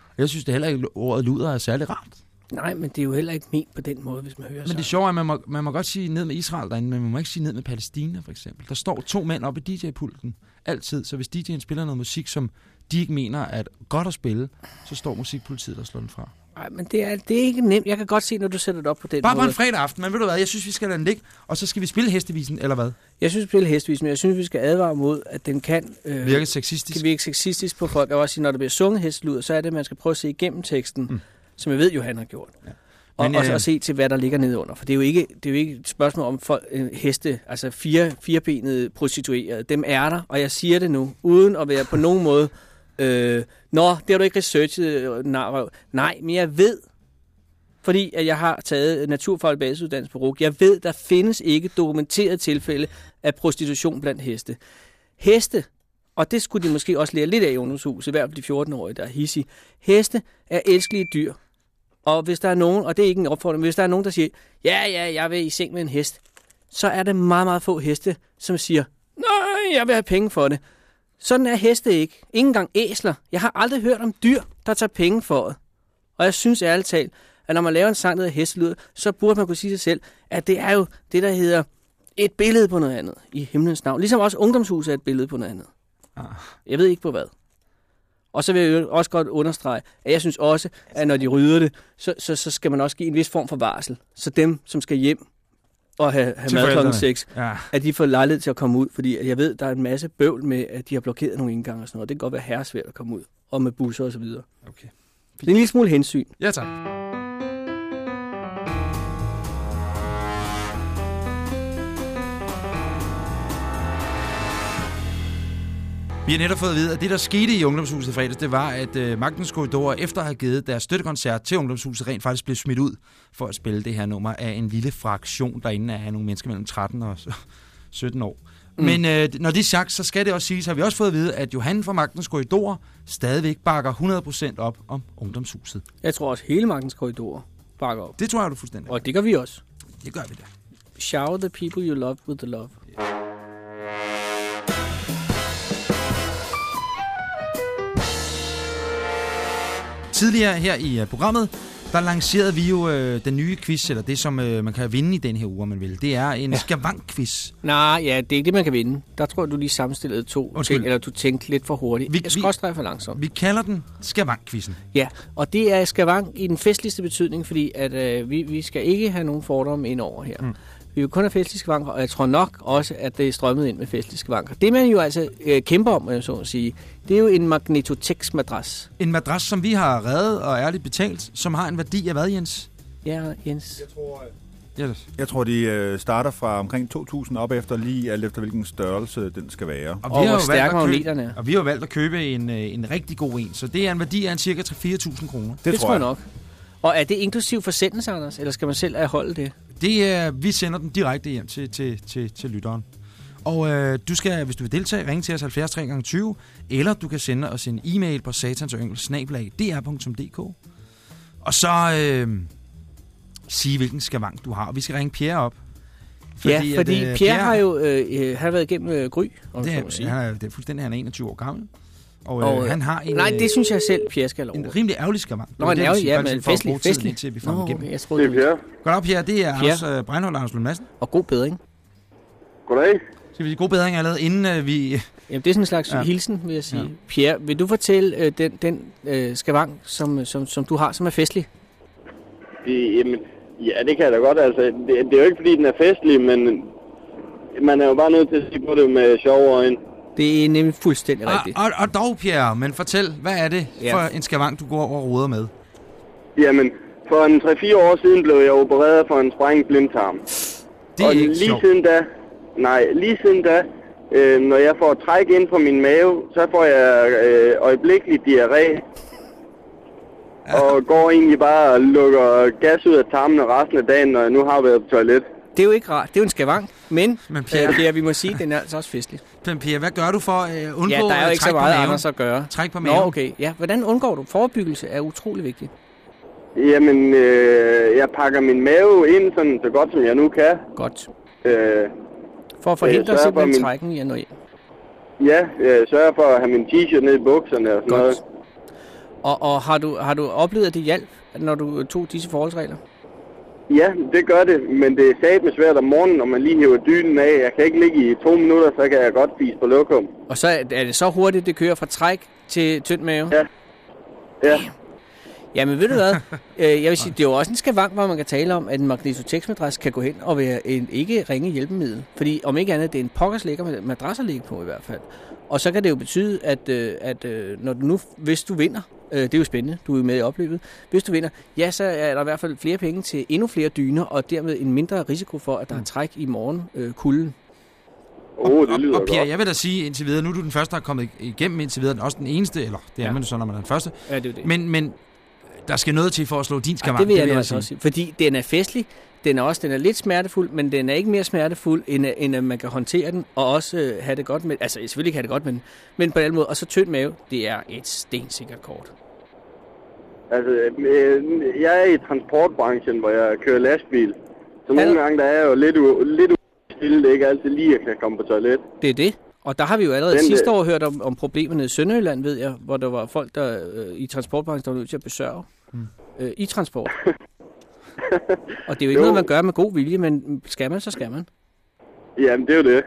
Speaker 2: Og jeg synes det heller ikke, ordet luder er særlig rart.
Speaker 3: Nej, men det er jo heller ikke ment på den måde, hvis man hører
Speaker 2: Men det sjove er, at man må, man må godt sige ned med Israel derinde, men man må ikke sige ned med Palæstina, for eksempel. Der står to mænd oppe i DJ-pulten. Altid. Så hvis DJ'en spiller noget musik, som de ikke mener er godt at spille, så står musikpolitiet og slår den fra.
Speaker 3: Nej, men det er, det er ikke nemt. Jeg kan godt se, når du sætter det op på den
Speaker 2: Bare
Speaker 3: måde.
Speaker 2: en fredag aften, men ved du hvad, jeg synes, vi skal lade den ligge, og så skal vi spille hestevisen, eller hvad?
Speaker 3: Jeg synes, spille hestvis, men jeg synes, vi skal advare mod, at den kan... Øh,
Speaker 2: Virke sexistisk.
Speaker 3: kan virke sexistisk på folk. Og også sige, når der bliver sunget hestluder, så er det, at man skal prøve at se igennem teksten,
Speaker 2: Mm.
Speaker 3: som jeg ved, Johan har gjort.
Speaker 2: Ja.
Speaker 3: Og,
Speaker 2: Men,
Speaker 3: også
Speaker 2: øh,
Speaker 3: at se til, hvad der ligger nede under. For det er jo ikke, det er jo ikke et spørgsmål om folk, øh, heste, altså fire, firebenede prostituerede. Dem er der, og jeg siger det nu, uden at være på nogen måde... Øh, Nå, det har du ikke researchet, øh, narrøv. Nej, men jeg ved, fordi at jeg har taget naturfaglig basisuddannelse på RUG, jeg ved, der findes ikke dokumenteret tilfælde af prostitution blandt heste. Heste, og det skulle de måske også lære lidt af i ungdomshuset, i hvert fald de 14-årige, der er hissige. Heste er elskelige dyr. Og hvis der er nogen, og det er ikke en opfordring, men hvis der er nogen, der siger, ja, ja, jeg vil i seng med en hest, så er det meget, meget få heste, som siger, nej, jeg vil have penge for det. Sådan er heste ikke. Ingen engang æsler. Jeg har aldrig hørt om dyr, der tager penge for det. Og jeg synes ærligt talt, at når man laver en sang, der hedder hestelyd, så burde man kunne sige sig selv, at det er jo det, der hedder et billede på noget andet i himlens navn. Ligesom også ungdomshus er et billede på noget andet.
Speaker 2: Ah.
Speaker 3: Jeg ved ikke på hvad. Og så vil jeg jo også godt understrege, at jeg synes også, at når de rydder det, så, så, så skal man også give en vis form for varsel. Så dem, som skal hjem og have, have mad klokken
Speaker 2: forældrene.
Speaker 3: 6,
Speaker 2: Ja.
Speaker 3: at de får lejlighed til at komme ud. Fordi at jeg ved, der er en masse bøvl med, at de har blokeret nogle indgange og sådan noget. Det kan godt være herresvært at komme ud. Og med busser og så videre.
Speaker 2: Okay.
Speaker 3: Det er en lille smule hensyn.
Speaker 2: Ja, tak. Vi har netop fået at vide, at det, der skete i Ungdomshuset i fredags, det var, at øh, Magtens Korridor, efter at have givet deres støttekoncert til Ungdomshuset, rent faktisk blev smidt ud for at spille det her nummer af en lille fraktion derinde af nogle mennesker mellem 13 og 17 år. Mm. Men øh, når det er sagt, så skal det også siges, har vi også fået at vide, at Johan fra Magtens Korridor stadigvæk bakker 100% op om Ungdomshuset.
Speaker 3: Jeg tror også, hele magtens korridor bakker op.
Speaker 2: Det tror jeg, du fuldstændig.
Speaker 3: Og det gør vi også.
Speaker 2: Det gør vi da.
Speaker 3: Shower the people you love with the love.
Speaker 2: Tidligere her i uh, programmet, der lancerede vi jo øh, den nye quiz, eller det, som øh, man kan vinde i den her uge, man vil. Det er en ja. skavank-quiz.
Speaker 3: Nej, ja, det er ikke det, man kan vinde. Der tror jeg, du lige sammenstillede to
Speaker 2: Undskyld.
Speaker 3: ting, eller du tænkte lidt for hurtigt.
Speaker 2: Vi-
Speaker 3: jeg skal for langsomt.
Speaker 2: Vi kalder den skavank-quizzen.
Speaker 3: Ja, og det er skavang i den festligste betydning, fordi at, øh, vi, vi skal ikke have nogen fordomme ind over her.
Speaker 2: Mm.
Speaker 3: Vi vil kun have festlige skavanker, og jeg tror nok også, at det er strømmet ind med festlige skavanker. Det man jo altså øh, kæmper om, må jeg så at sige, det er jo en Magnetotex-madras.
Speaker 2: En madras, som vi har reddet og ærligt betalt, som har en værdi af hvad, Jens?
Speaker 3: Ja, Jens.
Speaker 2: Yes.
Speaker 4: Jeg tror, de øh, starter fra omkring 2.000 op efter, lige alt efter hvilken størrelse den skal være.
Speaker 3: Og
Speaker 2: vi har
Speaker 3: hvor
Speaker 2: jo
Speaker 3: stærke
Speaker 2: valgt at købe,
Speaker 3: magneterne er.
Speaker 2: og vi har valgt at købe en, øh, en rigtig god en, så det er en værdi af en cirka 4.000 kroner.
Speaker 4: Det,
Speaker 3: Det, det tror jeg nok. Og er det inklusiv forsendelse, Anders? Eller skal man selv afholde det?
Speaker 2: Det er, vi sender den direkte hjem til, til, til, til lytteren. Og øh, du skal, hvis du vil deltage, ringe til os 70 3 gange 20 eller du kan sende os en e-mail på satansyngel.dr.dk. Og så øh, sige, hvilken skavank du har. Og vi skal ringe Pierre op.
Speaker 3: Fordi ja, fordi
Speaker 2: at, øh,
Speaker 3: Pierre har jo øh, øh, har været igennem øh, Gry, om
Speaker 2: Det er, han er, det er fuldstændig, han er 21 år gammel. Og,
Speaker 3: Og,
Speaker 2: øh,
Speaker 3: øh,
Speaker 2: han har en,
Speaker 3: Nej,
Speaker 2: øh,
Speaker 3: det synes jeg selv, Pierre skal have lov.
Speaker 2: en rimelig ærgerlig skavank.
Speaker 3: Nå, en ærgerlig, ja, men
Speaker 2: festlig,
Speaker 3: festlig.
Speaker 2: Indtil vi får
Speaker 3: Nå,
Speaker 2: igennem.
Speaker 3: jeg troede,
Speaker 6: Det er
Speaker 3: det
Speaker 6: Pierre.
Speaker 2: Godt op, Pierre. Det er
Speaker 3: Pierre.
Speaker 2: Anders øh, Breinholt og Anders Lund Madsen.
Speaker 3: Og god bedring.
Speaker 6: Goddag.
Speaker 2: Skal vi sige god bedring allerede, inden øh, vi...
Speaker 3: Jamen, det er sådan en slags
Speaker 2: Ja.
Speaker 3: hilsen, vil jeg sige.
Speaker 2: Ja.
Speaker 3: Ja. Pierre, vil du fortælle øh, den, den øh, skavang, som, som, som du har, som er festlig?
Speaker 6: Det, jamen, ja, det kan jeg da godt. Altså, det, det er jo ikke, fordi den er festlig, men man er jo bare nødt til at se på det med sjove øjne.
Speaker 3: Det er nemlig fuldstændig
Speaker 2: Og,
Speaker 3: rigtigt.
Speaker 2: og, og dog, Pierre, men fortæl, hvad er det
Speaker 3: Ja.
Speaker 2: for en skavank, du går over og roder med?
Speaker 6: Jamen, for en 3-4 år siden blev jeg opereret for en sprængt blindtarm.
Speaker 2: Det er
Speaker 6: og
Speaker 2: ikke
Speaker 6: lige
Speaker 2: sjovt.
Speaker 6: siden da, nej, lige siden da, øh, når jeg får træk ind på min mave, så får jeg øh, øjeblikkeligt diarré. Og går egentlig bare og lukker gas ud af tarmen resten af dagen, når jeg nu har været på toilet.
Speaker 3: Det er jo ikke rart. Det er jo en skavang, men,
Speaker 2: Men Pierre-
Speaker 3: øh, Pierre, vi må sige, at den er altså også festlig.
Speaker 2: Men Pierre, hvad gør du for at øh, undgå
Speaker 3: Ja, der er jo
Speaker 2: at
Speaker 3: ikke så
Speaker 2: trække på
Speaker 3: meget andet at gøre.
Speaker 2: Træk på
Speaker 3: Nå,
Speaker 2: maven.
Speaker 3: okay. Ja, hvordan undgår du? Forebyggelse er utrolig vigtigt.
Speaker 6: Jamen, øh, jeg pakker min mave ind sådan så godt som jeg nu kan.
Speaker 3: Godt.
Speaker 6: Øh,
Speaker 3: For at forhindre
Speaker 6: for
Speaker 3: simpelthen
Speaker 6: min-
Speaker 3: trækken i at nå ind.
Speaker 6: ja, jeg sørger for at have min t-shirt ned i bukserne og sådan
Speaker 3: Godt.
Speaker 6: noget.
Speaker 3: Og, og har, du, har du oplevet, at det hjalp, når du tog disse forholdsregler?
Speaker 6: Ja, det gør det, men det er satme svært om morgenen, når man lige hiver dynen af. Jeg kan ikke ligge i to minutter, så kan jeg godt spise på lokum.
Speaker 3: Og så er det så hurtigt, det kører fra træk til tynd mave?
Speaker 6: Ja. Ja,
Speaker 3: Jamen ved du hvad, øh, jeg vil sige, det er jo også en skavang, hvor man kan tale om, at en magnetotex-madras kan gå hen og være en ikke ringe hjælpemiddel. Fordi om ikke andet, det er en pokkers lækker madras at ligge på i hvert fald. Og så kan det jo betyde, at, øh, at øh, når du nu, hvis du vinder, øh, det er jo spændende, du er med i opløbet, hvis du vinder, ja, så er der i hvert fald flere penge til endnu flere dyner, og dermed en mindre risiko for, at der er træk i morgen øh, kulden.
Speaker 6: oh, det
Speaker 2: og,
Speaker 6: lyder
Speaker 2: og Pierre,
Speaker 6: godt.
Speaker 2: jeg vil da sige indtil videre, nu er du den første, der er kommet igennem indtil videre, den også den eneste, eller det er
Speaker 3: Ja.
Speaker 2: man jo så, når man er den første.
Speaker 3: Ja, det er det.
Speaker 2: Men, men der skal noget til for at slå din skavank,
Speaker 3: det vil jeg,
Speaker 2: vil
Speaker 3: nu
Speaker 2: jeg
Speaker 3: altså
Speaker 2: sige.
Speaker 3: også sige. Fordi den er festlig, den er også den er lidt smertefuld, men den er ikke mere smertefuld, end, at- end at man kan håndtere den, og også øh, have det godt med, altså selvfølgelig ikke have det godt med den, men på den måde, og så tynd mave, det er et stensikkert kort.
Speaker 6: Altså, øh, jeg er i transportbranchen, hvor jeg kører lastbil. Så nogle gange der er jeg jo lidt, u- lidt u- stille. Det er ikke altid lige, at jeg kan komme på toilet.
Speaker 3: Det er det. Og der har vi jo allerede
Speaker 6: Den,
Speaker 3: sidste
Speaker 6: øh,
Speaker 3: år hørt om, om problemerne i Sønderjylland, ved jeg, hvor der var folk, der øh, i transportbranchen, der var nødt til at besørge
Speaker 2: Hmm.
Speaker 3: øh, i transport. og det er jo ikke
Speaker 6: Jo.
Speaker 3: noget, man gør med god vilje, men skal man, så skal man.
Speaker 6: Jamen, det er jo det.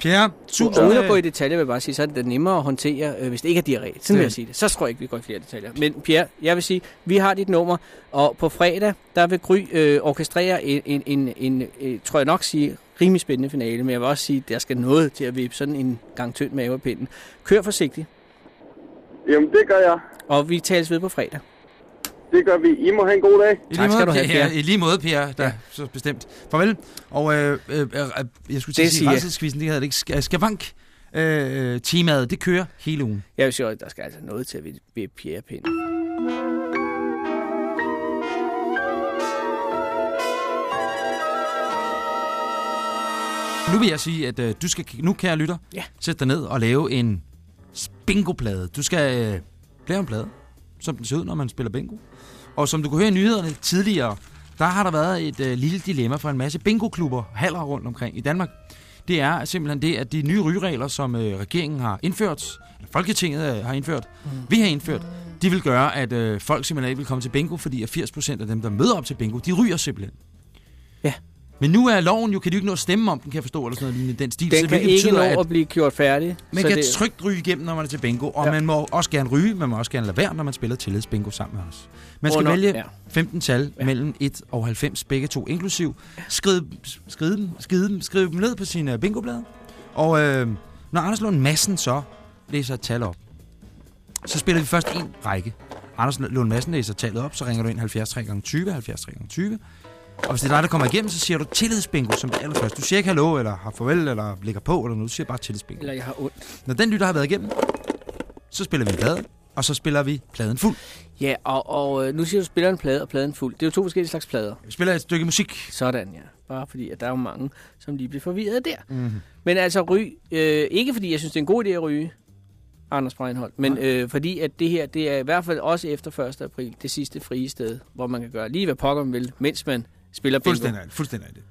Speaker 2: Pierre, tusind...
Speaker 3: Og uden at gå i detaljer vil jeg bare sige, så er det da nemmere at håndtere, øh, hvis det ikke er diarré. Sådan vil jeg sige det. Så tror jeg ikke, vi går i flere detaljer. Men Pierre, jeg vil sige, vi har dit nummer, og på fredag, der vil Gry øh, orkestrere en, en, en, en øh, tror jeg nok sige, rimelig spændende finale. Men jeg vil også sige, der skal noget til at vippe sådan en gang tynd mave af pinden. Kør forsigtigt,
Speaker 6: Jamen, det gør jeg.
Speaker 3: og vi tales ved på fredag.
Speaker 6: Det gør vi. I må have en god dag.
Speaker 2: I lige
Speaker 3: Tak skal
Speaker 2: måde,
Speaker 3: du have,
Speaker 2: Pierre.
Speaker 3: Pierre.
Speaker 2: I lige måde, Pierre, der
Speaker 3: Ja.
Speaker 2: ja. så bestemt. Farvel. Og øh, øh, øh, jeg skulle til at sige, rejselskvisten, det hedder det ikke. Sk- Skavank. Øh, temaet, det kører hele ugen.
Speaker 3: Jeg vil sige, at der skal altså noget til at vippe Pierre pinden.
Speaker 2: Nu vil jeg sige, at øh, du skal, nu kære lytter,
Speaker 3: Ja.
Speaker 2: sætte dig ned og lave en bingo-plade. Du skal øh, lave en plade, som den ser ud, når man spiller bingo. Og som du kunne høre i nyhederne tidligere, der har der været et øh, lille dilemma for en masse bingo-klubber, haller rundt omkring i Danmark. Det er simpelthen det, at de nye rygeregler, som øh, regeringen har indført, eller Folketinget øh, har indført, mm. vi har indført, de vil gøre, at øh, folk simpelthen ikke vil komme til bingo, fordi at 80% af dem, der møder op til bingo, de ryger simpelthen.
Speaker 3: Ja.
Speaker 2: Men nu er loven jo, kan de jo ikke nå at stemme om den, kan jeg forstå, eller sådan noget lignende den stil.
Speaker 3: Den
Speaker 2: så
Speaker 3: kan ikke nå
Speaker 2: at
Speaker 3: at blive gjort færdig.
Speaker 2: man
Speaker 3: så
Speaker 2: kan
Speaker 3: det,
Speaker 2: trygt ryge igennem, når man er til bingo, og
Speaker 3: Ja.
Speaker 2: man må også gerne ryge, man må også gerne lade være, når man spiller tillidsbingo sammen med os. Man skal
Speaker 3: Under-
Speaker 2: vælge
Speaker 3: ja.
Speaker 2: 15 tal
Speaker 3: Ja.
Speaker 2: mellem 1 og 90, begge to inklusiv. Skriv, skriv, dem, skriv, dem, skriv dem ned på sine bingoblade, og øh, når Anders Lund Madsen så læser et tal op, så spiller vi først en række. Anders Lund Madsen læser tallet op, så ringer du ind 70 3 gange 20 70 3 gange 20 Og hvis det er dig, der kommer igennem, så siger du tillidsbingo som det allerførste. Du siger ikke hallo, eller har farvel, eller ligger på, eller noget. Du siger bare tillidsbingo.
Speaker 3: Eller jeg har ondt.
Speaker 2: Når den lytter har været igennem, så spiller vi en plade, og så spiller vi pladen fuld.
Speaker 3: Ja, og, og øh, nu siger du, spiller en plade og pladen fuld. Det er jo to forskellige slags plader.
Speaker 2: Vi spiller et stykke musik.
Speaker 3: Sådan, ja. Bare fordi, at der er jo mange, som lige bliver forvirret der.
Speaker 2: Mm-hmm.
Speaker 3: Men altså ryg, øh, ikke fordi jeg synes, det er en god idé at ryge, Anders Breinholt, men øh, fordi at det her, det er i hvert fald også efter 1. april, det sidste frie sted, hvor man kan gøre lige hvad pokker man vil, mens man spiller bingo.
Speaker 2: Fuldstændig, fuldstændig. rigtigt.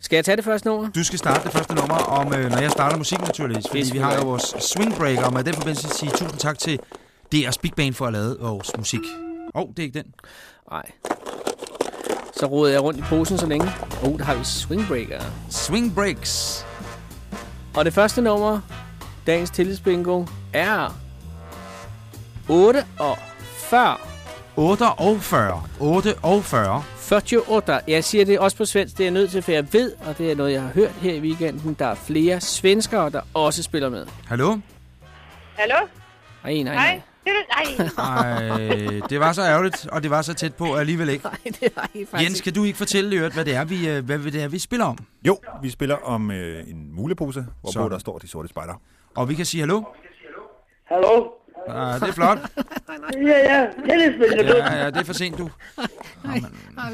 Speaker 3: Skal jeg tage det første nummer?
Speaker 2: Du skal starte det første nummer om, øh, når jeg starter musik naturligvis, fordi vi har jo vores swing breaker, og med den forbindelse sige tusind tak til DR's Big Band for at lavet vores musik. Åh, oh, det er ikke den.
Speaker 3: Nej. Så roder jeg rundt i posen så længe. Åh, oh, der har vi Swingbreaker.
Speaker 2: Swing Breaks.
Speaker 3: Og det første nummer, dagens tillidsbingo, er 8 og 40.
Speaker 2: 48. 48.
Speaker 3: 48. Jeg siger det også på svensk, det er jeg nødt til, for jeg ved, og det er noget, jeg har hørt her i weekenden, der er flere svenskere, der også spiller med.
Speaker 2: Hallo?
Speaker 7: Hallo?
Speaker 3: Nej, nej, nej.
Speaker 7: Hej. Det du- Nej.
Speaker 2: Ej, det var så ærgerligt, og det var så tæt på alligevel ikke.
Speaker 3: Nej, det er ikke faktisk.
Speaker 2: Jens, kan du ikke fortælle øvrigt, hvad det er, vi, øh, hvad det er, vi spiller om?
Speaker 4: Jo, vi spiller om øh, en mulepose, hvorpå der står de sorte spejder.
Speaker 2: Og vi kan sige hallo.
Speaker 6: Hallo?
Speaker 2: Ah, det er flot.
Speaker 6: Ja, ja. Du.
Speaker 2: Ja, ja, det er for sent, du.
Speaker 3: Nej,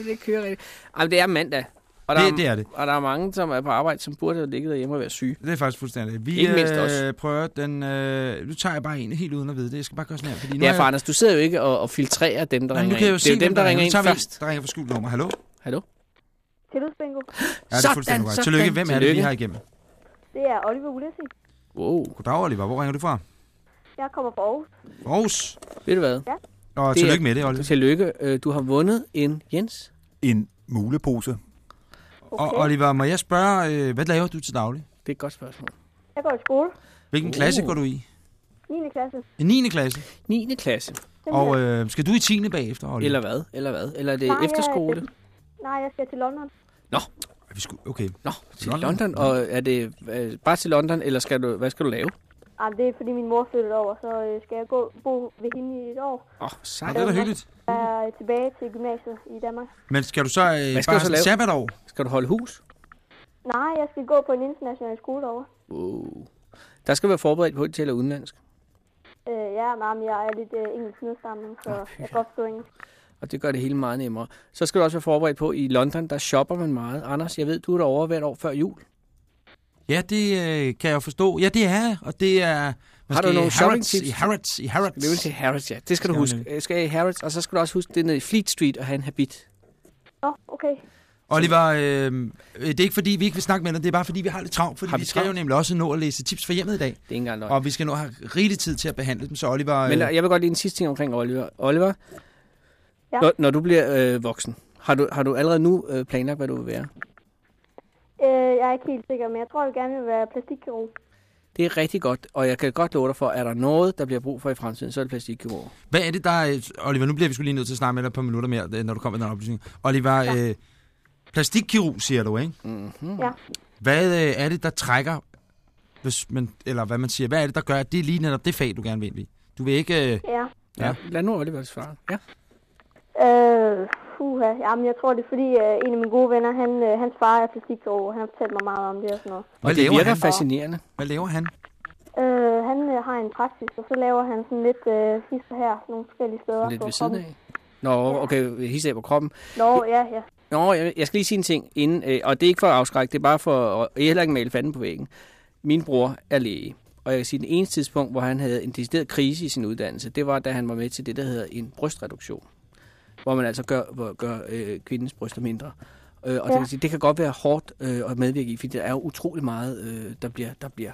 Speaker 3: det kører rigtigt. Ej, men det er mandag. Og der
Speaker 2: Det- det er det.
Speaker 3: Og der er mange, som er på arbejde, som burde have ligget derhjemme og være syge.
Speaker 2: Det er faktisk fuldstændig. Vi
Speaker 3: Ikke mindst
Speaker 2: øh,
Speaker 3: os.
Speaker 2: prøver den... Øh, nu tager jeg bare en helt uden at vide det. Jeg skal bare gøre sådan her. Fordi nu
Speaker 3: Ja,
Speaker 2: er
Speaker 3: for
Speaker 2: jeg,
Speaker 3: Anders, du sidder jo ikke og, og filtrerer dem, der
Speaker 2: Nej,
Speaker 3: ringer
Speaker 2: kan jo
Speaker 3: ind. Det er jo dem, der ringer ind
Speaker 2: tager vi en,
Speaker 3: først.
Speaker 2: Der ringer for skjult nummer. Hallo?
Speaker 3: Hallo?
Speaker 8: Tillidsbingo.
Speaker 2: Ja, det er fuldstændig korrekt. Tillykke. Hvem er det, vi
Speaker 3: Tillykke.
Speaker 2: har igennem?
Speaker 8: Det er Oliver Ulesi.
Speaker 3: Wow.
Speaker 2: Goddag, Oliver. Hvor ringer du fra?
Speaker 8: Jeg kommer fra Aarhus.
Speaker 2: Aarhus.
Speaker 3: Ved du hvad?
Speaker 2: Og
Speaker 3: Det er-
Speaker 2: tillykke med det, Oliver.
Speaker 3: Tillykke. Øh, Du har vundet en Jens.
Speaker 4: En mulepose.
Speaker 8: Okay.
Speaker 2: Og Oliver, må jeg spørge, øh, hvad laver du til daglig?
Speaker 3: Det er et godt spørgsmål.
Speaker 8: Jeg går i skole.
Speaker 2: Hvilken
Speaker 3: Uh.
Speaker 2: klasse går du i?
Speaker 8: 9. klasse.
Speaker 2: I 9. klasse.
Speaker 3: 9. klasse.
Speaker 2: Og øh, skal du i 10. bagefter, Oliver?
Speaker 3: Eller hvad? Eller hvad? Eller er det
Speaker 8: Nej, jeg-
Speaker 3: efterskole?
Speaker 8: Nej, jeg skal til London.
Speaker 2: Vi skulle, okay.
Speaker 3: Nå, til
Speaker 2: London.
Speaker 3: London. Og er det øh, bare til London, eller skal du, hvad skal du lave?
Speaker 8: Ah, det er fordi min mor flyttede over, så øh, skal jeg gå bo ved hende i et år.
Speaker 3: Åh, oh, sejt.
Speaker 2: det er da hyggeligt.
Speaker 8: Jeg er tilbage til gymnasiet i Danmark.
Speaker 2: Men skal du så øh,
Speaker 3: Hvad skal
Speaker 2: bare
Speaker 3: du så lave?
Speaker 2: sabbatår?
Speaker 3: Skal du holde hus?
Speaker 8: Nej, jeg skal gå på en international skole over.
Speaker 3: Wow. Der skal være forberedt på, at de taler udenlandsk.
Speaker 8: Øh, ja, nej, men jeg er lidt øh, engelsk nedstamning, så jeg kan godt forstå engelsk.
Speaker 3: Og det gør det hele meget nemmere. Så skal du også være forberedt på, at i London, der shopper man meget. Anders, jeg ved, du er derovre hvert år før jul.
Speaker 2: Ja, det øh, kan jeg forstå. Ja, det er, og det er...
Speaker 3: Har du nogle shopping
Speaker 2: Harrods,
Speaker 3: tips?
Speaker 2: I Harrods, i Harrods.
Speaker 3: Det vil til Harrods, ja. Det skal du huske. Jeg skal i Harrods, og så skal du også huske det er nede i Fleet Street og have en habit.
Speaker 8: Nå, okay.
Speaker 2: Oliver, øh, øh, det er ikke fordi, vi ikke vil snakke med dig, det er bare fordi, vi har lidt travlt, fordi
Speaker 3: Har
Speaker 2: vi,
Speaker 3: vi
Speaker 2: skal jo nemlig også nå at læse tips for hjemmet i dag.
Speaker 3: Det er ikke engang løgn.
Speaker 2: Og vi skal nå at have rigelig tid til at behandle dem, så Oliver... Øh,
Speaker 3: Men jeg vil godt lige en sidste ting omkring Oliver. Oliver,
Speaker 8: Ja.
Speaker 3: når, når du bliver øh, voksen, har du, har du allerede nu øh, planlagt, hvad du vil være?
Speaker 8: Øh, jeg er ikke helt sikker, men jeg tror, jeg gerne vil være plastikkirurg.
Speaker 3: Det er rigtig godt, og jeg kan godt love dig for, at er der noget, der bliver brug for i fremtiden, så er det plastikkirurg.
Speaker 2: hvad er det, der... er- Oliver, nu bliver vi skulle lige nødt til at snakke med dig et par minutter mere, øh, når du kommer med den oplysning. Oliver, ja. øh, plastikkirurg, siger du, ikke?
Speaker 3: Mm-hmm.
Speaker 8: Ja.
Speaker 2: Hvad øh, er det, der trækker... Hvis man, eller hvad man siger, hvad er det, der gør, at det er lige netop det fag, du gerne vil ind i? Du vil ikke... Øh,
Speaker 8: Ja.
Speaker 3: Ja. Lad nu Oliver svare. Ja.
Speaker 8: Øh, puha. Jamen, jeg tror, det er fordi, øh, en af mine gode venner, han, øh, hans far er plastikkirurg, og han har fortalt mig meget om det og sådan noget.
Speaker 2: hvad
Speaker 3: Og det
Speaker 2: laver
Speaker 3: virker
Speaker 2: han?
Speaker 3: fascinerende.
Speaker 2: Hvad laver han?
Speaker 8: Øh, han øh, har en praksis, og så laver han sådan lidt øh, hister her, nogle forskellige steder.
Speaker 3: Lidt
Speaker 8: på
Speaker 3: ved siden
Speaker 8: kroppen.
Speaker 3: af. Nå, okay, hisse af på kroppen.
Speaker 8: Nå, ja, ja.
Speaker 3: Nå, jeg, jeg skal lige sige en ting inden, øh, og det er ikke for at afskrække, det er bare for, er heller ikke male fanden på væggen. Min bror er læge, og jeg kan sige, at den eneste tidspunkt, hvor han havde en decideret krise i sin uddannelse, det var, da han var med til det, der hedder en brystreduktion. Hvor man altså gør, hvor, gør øh, kvindens bryster mindre. Øh, og ja. det, kan sige, det kan godt være hårdt øh, at medvirke i, fordi der er jo utrolig meget, øh, der, bliver, der, bliver,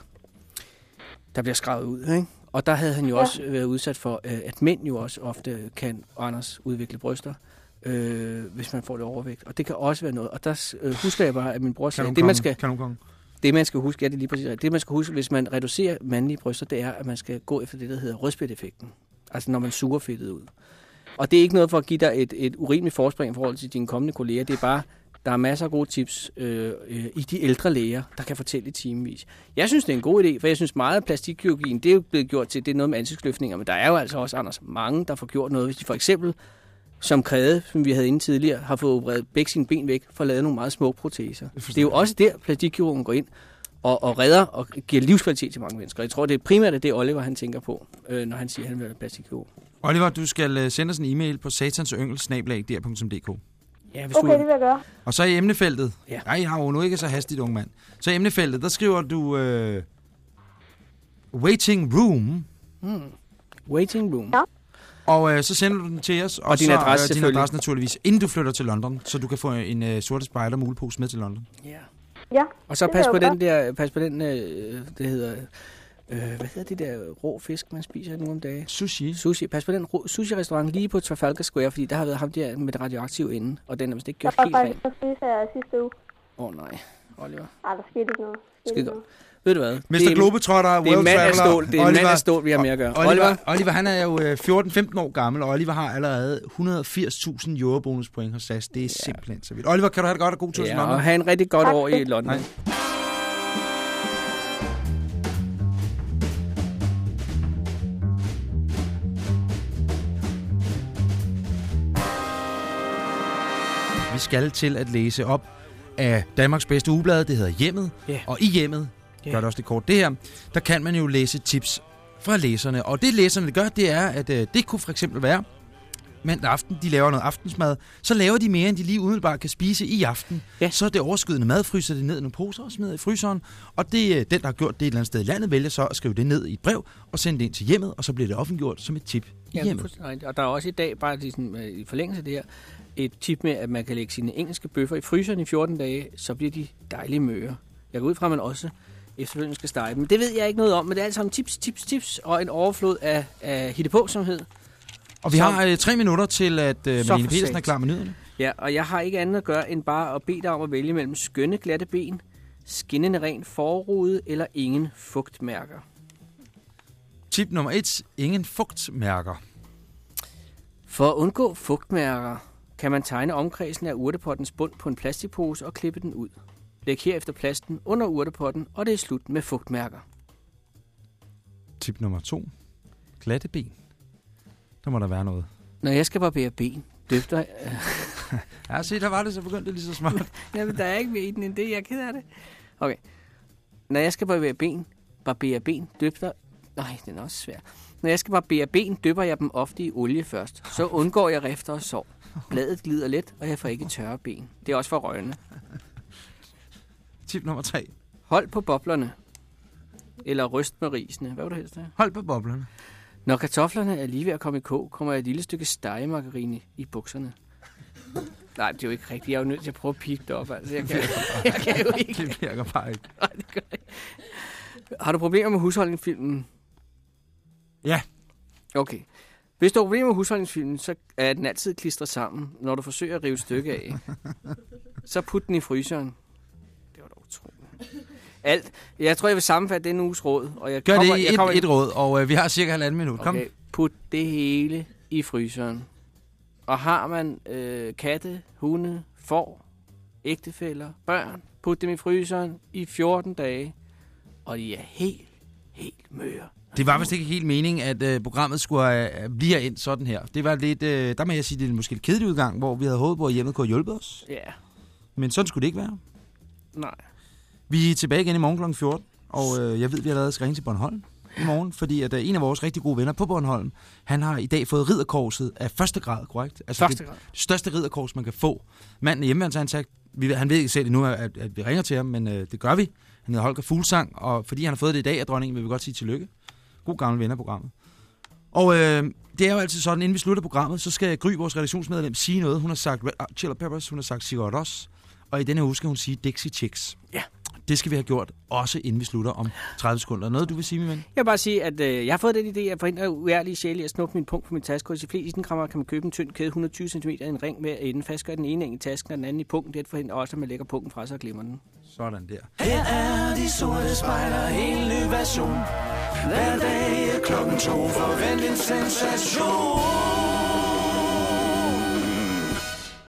Speaker 3: der bliver skrevet ud. Ikke? Og der havde han jo
Speaker 8: Ja.
Speaker 3: også været udsat for, øh, at mænd jo også ofte kan, Anders, udvikle bryster øh, hvis man får det overvægt. Og det kan også være noget. Og der øh, husker jeg bare, at min bror sagde, det man, skal, det man skal huske, ja det er lige præcis, det man skal huske, hvis man reducerer mandlige bryster, det er, at man skal gå efter det, der hedder rødspæteffekten. Altså når man suger fedtet ud. Og det er ikke noget for at give dig et, et urimeligt forspring i forhold til dine kommende kolleger. Det er bare, Der er masser af gode tips øh, øh, i de ældre læger, der kan fortælle i timevis. Jeg synes, det er en god idé, for jeg synes meget af plastikkirurgien, det er jo blevet gjort til, det er noget med ansigtsløftninger, men der er jo altså også, Anders, mange, der får gjort noget. Hvis de for eksempel, som Krede, som vi havde inde tidligere, har fået opereret begge sine ben væk for at lave nogle meget små proteser. Det er jo også der, plastikkirurgen går ind og, og redder og giver livskvalitet til mange mennesker. Jeg tror, det er primært det, Oliver han tænker på, øh, når han siger, at han vil være plastikkirurg.
Speaker 2: Oliver, du skal øh, sende os en e-mail på satansyngel.dr.dk.
Speaker 3: Ja, hvis
Speaker 8: Okay,
Speaker 3: du,
Speaker 8: det vil jeg gøre.
Speaker 2: Og så i emnefeltet,
Speaker 3: Ja.
Speaker 2: nej, jeg har jo nu ikke så hastigt, ung mand. Så i emnefeltet, der skriver du øh, waiting room,
Speaker 3: hmm, waiting room.
Speaker 8: Ja.
Speaker 2: og øh, så sender du den til os. Og,
Speaker 3: din
Speaker 2: så,
Speaker 3: adresse
Speaker 2: øh, din adresse naturligvis, inden du flytter til London, så du kan få en øh, sorte spejder mulepose med til London.
Speaker 3: Ja.
Speaker 8: Ja,
Speaker 3: Og så pas på den der, pas på den, øh, det hedder, øh, hvad hedder det der rå fisk, man spiser nu om dagen?
Speaker 2: Sushi.
Speaker 3: Sushi. Pas på den sushi-restaurant lige på Trafalgar Square, fordi der har været ham der med det radioaktive inde, og den er vist ikke
Speaker 8: jeg
Speaker 3: gjort
Speaker 8: var
Speaker 3: helt
Speaker 8: faktisk
Speaker 3: ren.
Speaker 8: på fris her sidste uge.
Speaker 3: Åh oh, nej, Oliver.
Speaker 8: Ej, der skete ikke noget. Der skete
Speaker 3: Skide godt.
Speaker 8: noget.
Speaker 3: Ved du hvad?
Speaker 2: Mr.
Speaker 3: Det er-
Speaker 2: Globetrotter,
Speaker 3: Det er en
Speaker 2: World
Speaker 3: mand af
Speaker 2: Traveler,
Speaker 3: stål, det er en mand af stål, vi har med at gøre.
Speaker 2: Oliver,
Speaker 3: Oliver,
Speaker 2: Oliver, Oliver han er jo øh, 14-15 år gammel, og Oliver har allerede 180.000 eurobonuspoint hos SAS. Det er ja. simpelthen så vildt. Oliver, kan du have det godt og god tur til
Speaker 3: ja,
Speaker 2: London?
Speaker 3: og have en rigtig godt
Speaker 8: Tak.
Speaker 3: år i London.
Speaker 2: Nej. Skal til at læse op af Danmarks bedste ugeblad. Det hedder Hjemmet.
Speaker 3: Ja.
Speaker 2: Og i Hjemmet,
Speaker 3: Ja.
Speaker 2: gør det også lidt kort det her, der kan man jo læse tips fra læserne. Og det læserne det gør, det er, at øh, det kunne for eksempel være, mandag aften, de laver noget aftensmad, så laver de mere, end de lige umiddelbart kan spise i aften.
Speaker 3: Ja.
Speaker 2: Så er det overskydende mad, fryser det ned i nogle poser og smider i fryseren. Og det, øh, den, der har gjort det et eller andet sted i landet, vælger så at skrive det ned i et brev og sende det ind til hjemmet, og så bliver det offentliggjort som et tip i
Speaker 3: Ja,
Speaker 2: hjemmet.
Speaker 3: rigtigt. og der er også i dag, bare ligesom, i forlængelse af det her, et tip med, at man kan lægge sine engelske bøffer i fryseren i 14 dage, så bliver de dejlige møre. Jeg går ud fra, at man også efterfølgende skal stege dem. Men det ved jeg ikke noget om, men det er alt sammen tips, tips, tips, og en overflod af, af hittepåsomhed.
Speaker 2: Og vi
Speaker 3: Så-
Speaker 2: har øh, tre minutter til, at øh, Malene Petersen er klar med nyhederne.
Speaker 3: Ja, og jeg har ikke andet at gøre, end bare at bede dig om at vælge mellem skønne glatte ben, skinnende ren forrude eller ingen fugtmærker.
Speaker 2: Tip nummer et. Ingen fugtmærker.
Speaker 3: For at undgå fugtmærker, kan man tegne omkredsen af urtepottens bund på en plastikpose og klippe den ud. Læg herefter plasten under urtepotten, og det er slut med fugtmærker.
Speaker 2: Tip nummer to. Glatte ben. Der må der være noget.
Speaker 3: Når jeg skal barbere ben, døfter...
Speaker 2: Ja, se, der var det, så begyndte det lige så småt.
Speaker 3: Jamen, der er ikke mere i den end det, jeg er ked af det. Okay. Når jeg skal barbere ben, barbere ben, døfter... Nej, den er også svær. Når jeg skal barbere ben, dypper jeg dem ofte i olie først. Så undgår jeg rifter og sår. Bladet glider let, og jeg får ikke tørre ben. Det er også for røgene.
Speaker 2: Tip nummer tre.
Speaker 3: Hold på boblerne. Eller ryst med risene. Hvad vil du helst have?
Speaker 2: Hold på boblerne.
Speaker 3: Når kartoflerne er lige ved at komme i kog, kommer et lille stykke stegemargarine i bukserne. Nej, det er jo ikke rigtigt. Jeg er jo nødt til at prøve at pipe det op. Altså. Jeg, kan, jeg kan jo ikke.
Speaker 2: Det virker bare ikke.
Speaker 3: Nej, det gør ikke. Har du problemer med husholdningsfilmen?
Speaker 2: Ja.
Speaker 3: Okay. Hvis du har problemer med husholdningsfilmen, så er den altid klistret sammen, når du forsøger at rive et stykke af. så put den i fryseren. Det var da utroligt. Alt. Jeg tror, jeg vil sammenfatte den uges råd. Og jeg
Speaker 2: Gør
Speaker 3: kommer,
Speaker 2: det i
Speaker 3: jeg
Speaker 2: et,
Speaker 3: kommer
Speaker 2: et råd, og øh, vi har cirka halvanden minut. Kom.
Speaker 3: Okay, put det hele i fryseren. Og har man øh, katte, hunde, får, ægtefæller, børn, put dem i fryseren i 14 dage. Og de er helt, helt møre.
Speaker 2: Det var vist ikke helt meningen, at øh, programmet skulle øh, blive ind sådan her. Det var lidt, øh, der må jeg sige, det er måske et kedelig udgang, hvor vi havde håbet på, at hjemmet kunne hjulpet os.
Speaker 3: Ja,
Speaker 2: Men sådan skulle det ikke være.
Speaker 3: nej.
Speaker 2: Vi er tilbage igen i morgen kl. 14, og øh, jeg ved, vi allerede skal ringe til Bornholm i morgen, fordi at øh, en af vores rigtig gode venner på Bornholm, han har i dag fået ridderkorset af første grad, korrekt? Altså
Speaker 3: Første grad.
Speaker 2: Det, det største ridderkors, man kan få. Manden er hjemmeværnsansat. Vi, han ved ikke selv endnu, at, at vi ringer til ham, men øh, det gør vi. Han hedder Holger Fuglsang, og fordi han har fået det i dag af dronningen, vil vi godt sige tillykke. God gammel ven af programmet. Og øh, det er jo altid sådan, inden vi slutter programmet, så skal Gry, vores redaktionsmedlem, sige noget. Hun har sagt Red Hot Chili Peppers, hun har sagt Sigur Rós, og i denne her uge skal hun sige Dixie Chicks.
Speaker 3: Ja.
Speaker 2: Det skal vi have gjort, også inden vi slutter om 30 sekunder. Noget, du vil sige, min ven?
Speaker 3: Jeg vil bare sige, at øh, jeg har fået den idé at forhindre uærlige sjæle i at snuppe min punkt på min taske. Hos de fleste isenkrammer kan man købe en tynd kæde 120 cm i en ring med at enden fastgør den ene ende i tasken og den anden i punkten. Det forhindrer også, at man lægger punkten fra sig og glemmer den.
Speaker 2: Sådan der.
Speaker 1: Her er de sorte spejler, en ny version. Hver dag er klokken to, forvent en sensation.